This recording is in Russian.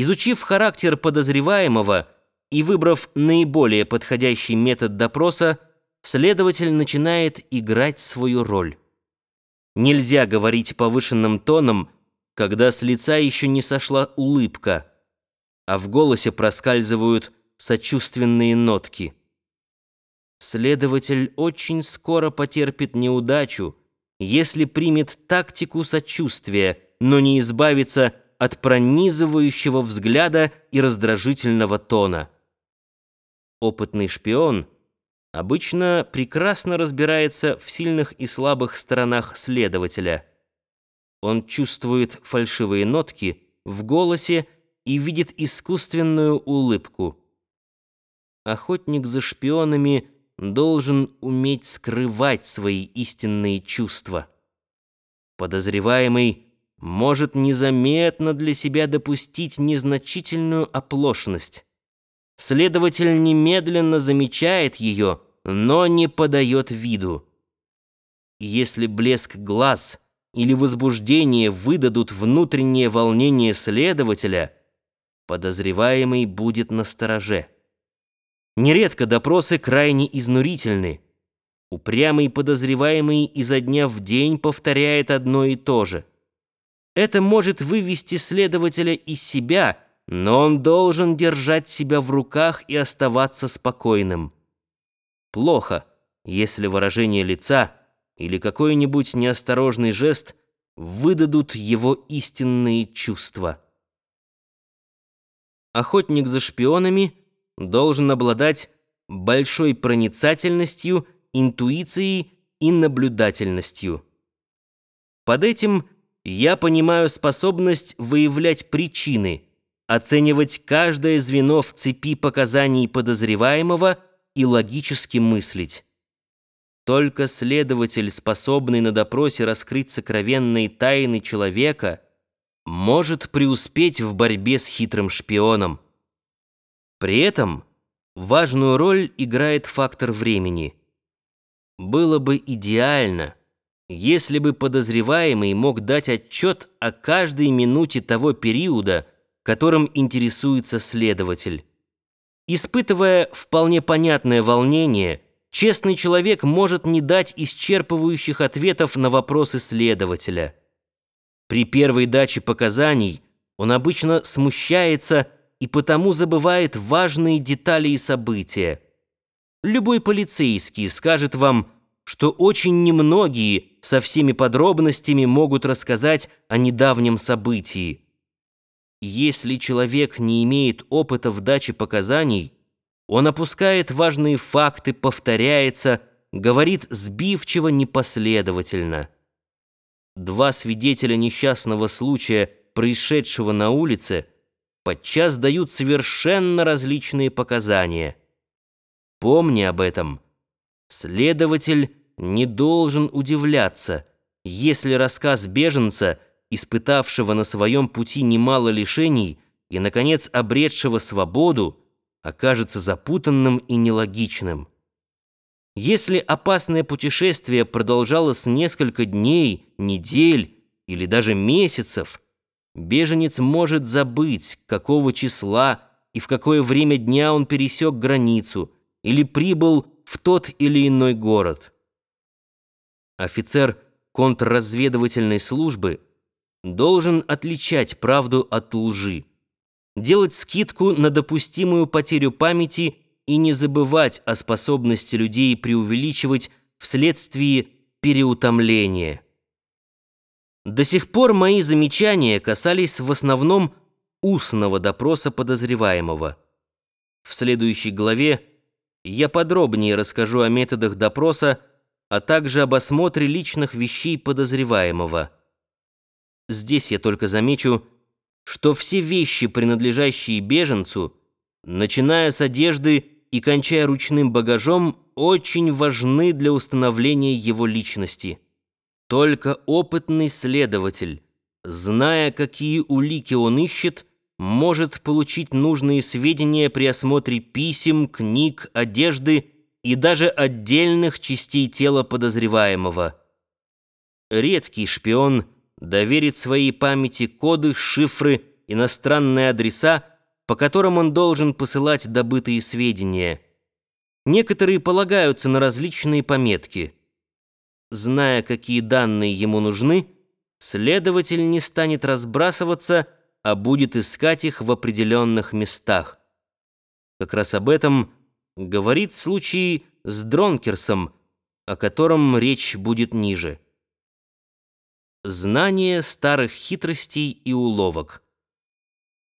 Изучив характер подозреваемого и выбрав наиболее подходящий метод допроса, следователь начинает играть свою роль. Нельзя говорить повышенным тоном, когда с лица еще не сошла улыбка, а в голосе проскальзывают сочувственные нотки. Следователь очень скоро потерпит неудачу, если примет тактику сочувствия, но не избавится от пронизывающего взгляда и раздражительного тона. Опытный шпион обычно прекрасно разбирается в сильных и слабых сторонах следователя. Он чувствует фальшивые нотки в голосе и видит искусственную улыбку. Охотник за шпионами должен уметь скрывать свои истинные чувства. Подозреваемый может незаметно для себя допустить незначительную оплошность. Следователь немедленно замечает ее, но не подает виду. Если блеск глаз или возбуждение выдадут внутреннее волнение следователя, подозреваемый будет настороже. Нередко допросы крайне изнурительны. Упрямый подозреваемый изо дня в день повторяет одно и то же – это может вывести следователя из себя, но он должен держать себя в руках и оставаться спокойным. Плохо, если выражение лица или какой-нибудь неосторожный жест выдадут его истинные чувства. Охотник за шпионами должен обладать большой проницательностью, интуицией и наблюдательностью. Под этим – я понимаю способность выявлять причины, оценивать каждое звено в цепи показаний подозреваемого и логически мыслить. Только следователь, способный на допросе раскрыть сокровенные тайны человека, может преуспеть в борьбе с хитрым шпионом. При этом важную роль играет фактор времени. Было бы идеально, если бы подозреваемый мог дать отчет о каждой минуте того периода, которым интересуется следователь. Испытывая вполне понятное волнение, честный человек может не дать исчерпывающих ответов на вопросы следователя. При первой даче показаний он обычно смущается и потому забывает важные детали и события. Любой полицейский скажет вам – что очень немногие со всеми подробностями могут рассказать о недавнем событии. Если человек не имеет опыта в даче показаний, он опускает важные факты, повторяется, говорит сбивчиво, непоследовательно. Два свидетеля несчастного случая, происшедшего на улице, подчас дают совершенно различные показания. Помни об этом. Следователь не должен удивляться, если рассказ беженца, испытавшего на своем пути немало лишений и, наконец, обретшего свободу, окажется запутанным и нелогичным. Если опасное путешествие продолжалось несколько дней, недель или даже месяцев, беженец может забыть, какого числа и в какое время дня он пересек границу или прибыл в тот или иной город. Офицер контрразведывательной службы должен отличать правду от лжи, делать скидку на допустимую потерю памяти и не забывать о способности людей преувеличивать вследствие переутомления. До сих пор мои замечания касались в основном устного допроса подозреваемого. В следующей главе я подробнее расскажу о методах допроса, а также об осмотре личных вещей подозреваемого. Здесь я только замечу, что все вещи, принадлежащие беженцу, начиная с одежды и кончая ручным багажом, очень важны для установления его личности. Только опытный следователь, зная, какие улики он ищет, может получить нужные сведения при осмотре писем, книг, одежды и даже отдельных частей тела подозреваемого. Редкий шпион доверит своей памяти коды, шифры иностранные адреса, по которым он должен посылать добытые сведения. Некоторые полагаются на различные пометки. Зная, какие данные ему нужны, следователь не станет разбрасываться, а будет искать их в определенных местах. Как раз об этом говорит случай с Дронкерсом, о котором речь будет ниже. Знание старых хитростей и уловок.